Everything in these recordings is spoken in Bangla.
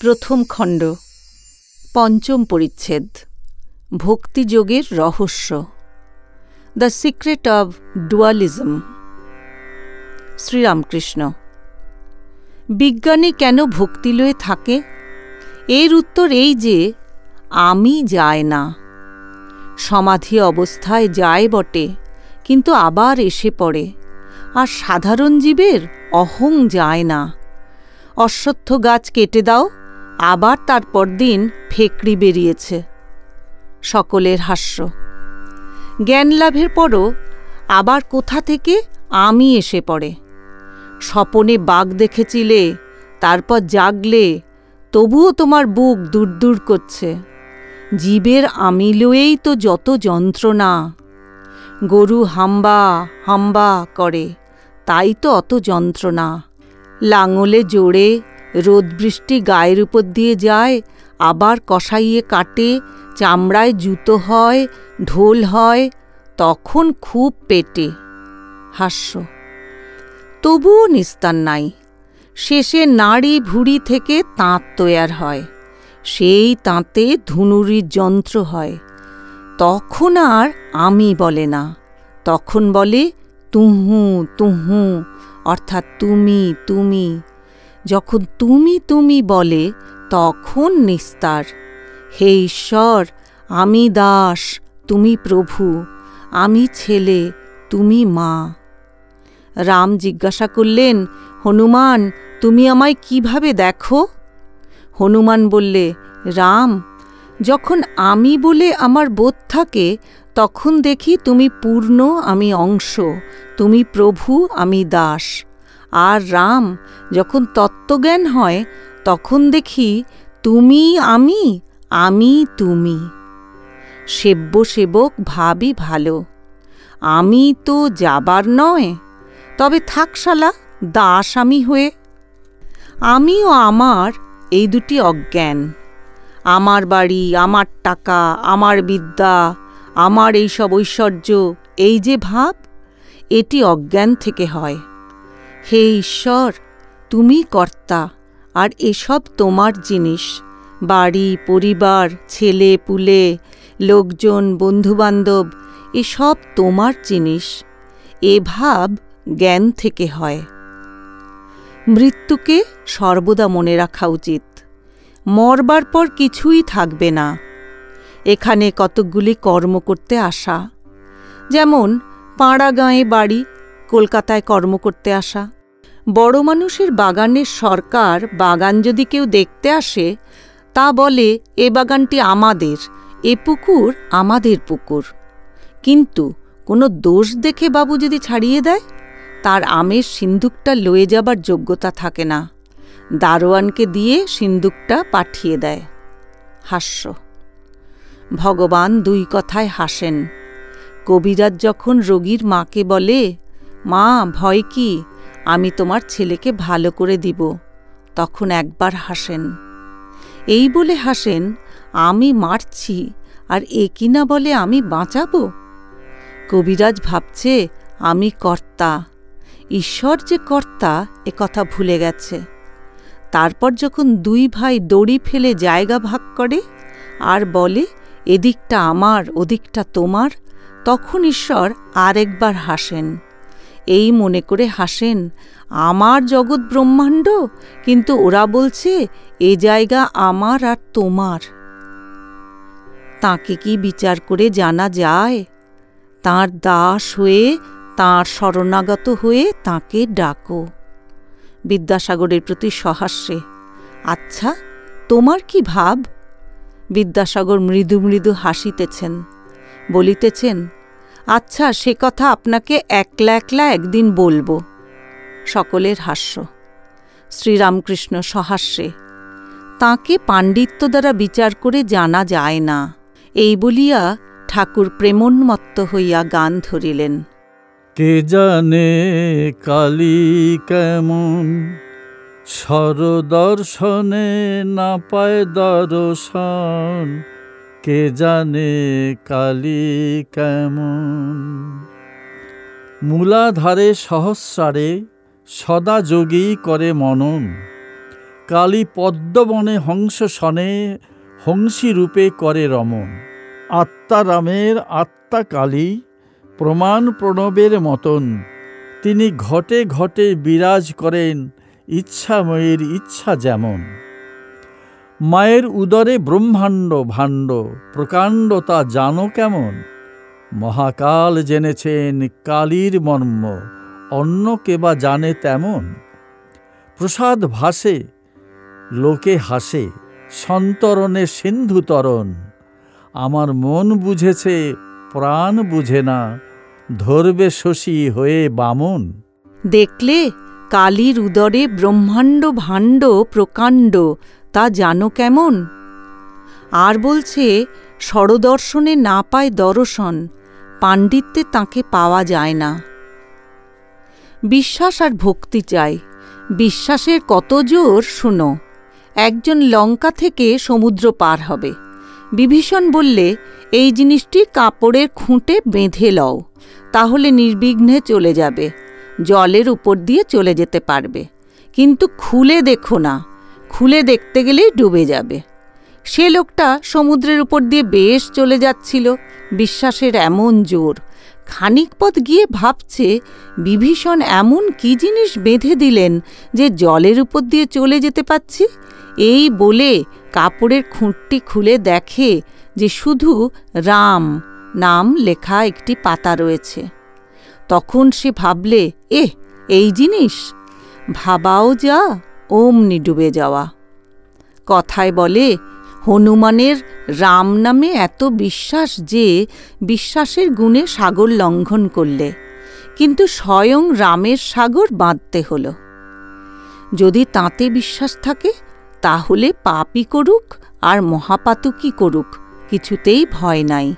প্রথম খণ্ড, পঞ্চম পরিচ্ছেদ, ভক্তিযোগের রহস্য, the secret of dualism. Sri Ramakrishna, বিজ্ঞানী কেন ভক্তিলয়ে থাকে? এর উত্তর এই যে, আমি যায় না। সমাধি অবস্থায় যায় বটে, কিন্তু আবার এসে পড়ে। আর সাধারণ জীবের অহং যায় না। অশ্বত্থ গাছ কেটে দাও আবার তারপর দিন ফেকড়ি বেরিয়েছে। সকলের হাস্য। জ্ঞান লাভের পরও আবার কোথা থেকে আমি এসে পড়ে? স্বপনে বাঘ দেখেছিলে, তারপর জাগলে, তবুও তোমার বুক দূর দূর করছে। জীবের আমি লয়েই তো যত যন্ত্রণা। গরু হাম্বা হাম্বা করে, তাই তো অত যন্ত্রণা। লাঙলে জোরে রোদ বৃষ্টি গায়ের উপর দিয়ে যায়, আবার কষাইয়ে কাটে, চামড়ায় জুতো হয়, ঢোল হয়, তখন খুব পেটে। হাস্য। তবুও নিস্তার নাই। শেষে নাড়ি ভুড়ি থেকে তাঁত তৈয়ার হয়। সেই তাঁতে ধুনুরির যন্ত্র হয়। তখন আর আমি বলে না। তখন বলে, তুহু তুহু। অর্থাৎ, তুমি তুমি। যখন তুমি তুমি বলে, তখন নিস্তার। হে ঈশ্বর, আমি দাস, তুমি প্রভু, আমি ছেলে, তুমি মা। রাম জিজ্ঞাসা করলেন, হনুমান, তুমি আমায় কীভাবে দেখো? হনুমান বললে, রাম, যখন আমি বলে আমার বোধ থাকে, তখন দেখি তুমি পূর্ণ, আমি অংশ, তুমি প্রভু, আমি দাস। আর রাম যখন তত্ত্বজ্ঞান হয়, তখন দেখি তুমি আমি আমি তুমি। সেব্য সেবক ভাবি ভালো। আমি তো যাবার নয়, তবে থাকশালা দাস আমি হয়ে। আমি ও আমার এই দুটি অজ্ঞান। আমার বাড়ি, আমার টাকা, আমার বিদ্যা, আমার এই সব ঐশ্বর্য, এই যে ভাব, এটি অজ্ঞান থেকে হয়। হে ঈশ্বর, তুমি কর্তা, আর এসব তোমার জিনিস। বাড়ি, পরিবার, ছেলে, পুলে, লোকজন, বন্ধুবান্ধব, এসব তোমার জিনিস। এ ভাব জ্ঞান থেকে হয়। মৃত্যুকে সর্বদা মনে রাখা উচিত। মরবার পর কিছুই থাকবে না। এখানে কতকগুলি কর্ম করতে আসা। যেমন পাড়া গাঁয়ে বাড়ি, কলকাতায় কর্ম করতে আসা। বড় মানুষের বাগানের সরকার বাগান যদি কেউ দেখতে আসে, তা বলে, এ বাগানটি আমাদের, এ পুকুর আমাদের পুকুর। কিন্তু কোনো দোষ দেখে বাবু যদি ছাড়িয়ে দেয়, তার আমের সিন্দুকটা লয়ে যাবার যোগ্যতা থাকে না। দারোয়ানকে দিয়ে সিন্দুকটা পাঠিয়ে দেয়। হাস্য। ভগবান দুই কথায় হাসেন। কবিরাজ যখন রোগীর মাকে বলে, মা, ভয় কি? আমি তোমার ছেলেকে ভালো করে দিব। তখন একবার হাসেন। এই বলে হাসেন, আমি মারছি, আর এ কিনা বলে আমি বাঁচাবো? কবিরাজ ভাবছে, আমি কর্তা। ঈশ্বর যে কর্তা, এ কথা ভুলে গেছে। তারপর যখন দুই ভাই দড়ি ফেলে জায়গা ভাগ করে, আর বলে, এদিকটা আমার, ওদিকটা তোমার, তখন ঈশ্বর আরেকবার হাসেন। এই মনে করে হাসেন, আমার জগৎ ব্রহ্মাণ্ড? কিন্তু ওরা বলছে, এ জায়গা আমার আর তোমার। তাকে কি বিচার করে জানা যায়? তার দাস হয়ে, তাঁর শরণাগত হয়ে তাকে ডাকো। বিদ্যাসাগরের প্রতি সহাস্যে আচ্ছা তোমার কি ভাব? বিদ্যাসাগর মৃদু মৃদু হাসিতেছেন, বলিতেছেন আচ্ছা সে কথা আপনাকে একলা একলা একদিন বলব। সকলের হাস্য। শ্রীরামকৃষ্ণ সহাস্যে। তাকে পাণ্ডিত্য দ্বারা বিচার করে জানা যায় না। এই বলিয়া ঠাকুর প্রেমোন্মত্ত হইয়া গান ধরিলেন। কে জানে কালী কেমন? সরদর্শনে না পায় দর্শন। কে জানে কালী কেমন? মূলাধারে সহস্রারে সদা যোগী করে মনন। কালী পদ্মবনে হংস সনে হংসী রূপে করে রমণ আত্মারামের আত্মা কালী প্রমাণ প্রণবের মতন। তিনি ঘটে ঘটে বিরাজ করেন ইচ্ছাময়ের ইচ্ছা যেমন। মায়ের উদরে ব্রহ্মাণ্ড ভাণ্ড, প্রকাণ্ড তা জানো কেমন? মহাকাল জেনেছেন কালীর মর্ম অন্য কে বা জানে তেমন? প্রসাদ ভাসে, লোকে হাসে, সন্তরণে সিন্ধু তরণ। আমার মন বুঝেছে, প্রাণ বুঝে না, ধরবে শশী হয়ে বামন। দেখলে, কালীর উদরে ব্রহ্মাণ্ড ভাণ্ড, প্রকাণ্ড তা জানো কেমন? আর বলছে সরদর্শনে না পায় দর্শন, পাণ্ডিত্যে তাকে পাওয়া যায় না। বিশ্বাস আর ভক্তি চাই, বিশ্বাসের কত জোর শুনো, একজন লঙ্কা থেকে সমুদ্র পার হবে। বিভীষণ বললে, এই জিনিসটি কাপড়ের খুঁটে বেঁধে লও, তাহলে নির্বিঘ্নে চলে যাবে, জলের উপর দিয়ে চলে যেতে পারবে। কিন্তু খুলে দেখো না। খুলে দেখতে গেলেই ডুবে যাবে। সে লোকটা সমুদ্রের উপর দিয়ে বেশ চলে যাচ্ছিল। বিশ্বাসের এমন জোর। খানিক পথ গিয়ে ভাবছে, বিভীষণ এমন কি জিনিস বেঁধে দিলেন যে জলের উপর দিয়ে চলে যেতে পাচ্ছি এই বলে কাপড়ের খুঁটটি খুলে দেখে যে শুধু রাম নাম লেখা একটি পাতা রয়েছে। তখন সে ভাবলে এ এই জিনিস? ভাবাও যা অমনি ডুবে যাওয়া। কথায় বলে, হনুমানের রাম নামে এত বিশ্বাস যে বিশ্বাসের গুণে সাগর লঙ্ঘন করলে। কিন্তু স্বয়ং রামের সাগর বাঁধতে হল। যদি তাতে বিশ্বাস থাকে, তাহলে পাপই করুক আর মহাপাতকই করুক, কিছুতেই ভয় নাই।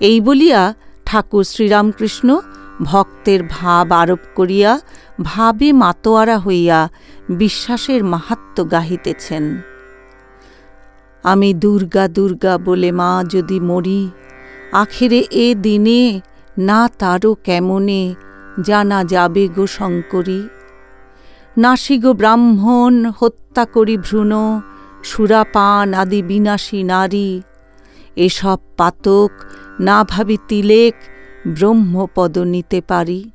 এই বলিয়া ঠাকুর শ্রীরামকৃষ্ণ ভক্তের ভাব আরোপ করিয়া ভাবে মাতোয়ারা হইয়া বিশ্বাসের মাহাত্ম গাহিতেছেন। আমি দুর্গা দুর্গা বলে মা যদি মরি, আখেরে এ দিনে না তারও কেমনে জানা যাবে গো শঙ্করী? নাসি গো ব্রাহ্মণ, হত্যা করি ভ্রূণ সুরাপান আদি বিনাশী নারী। এসব পাতক না ভাবি তিলেক ব্রহ্মপদ নিতে পারি।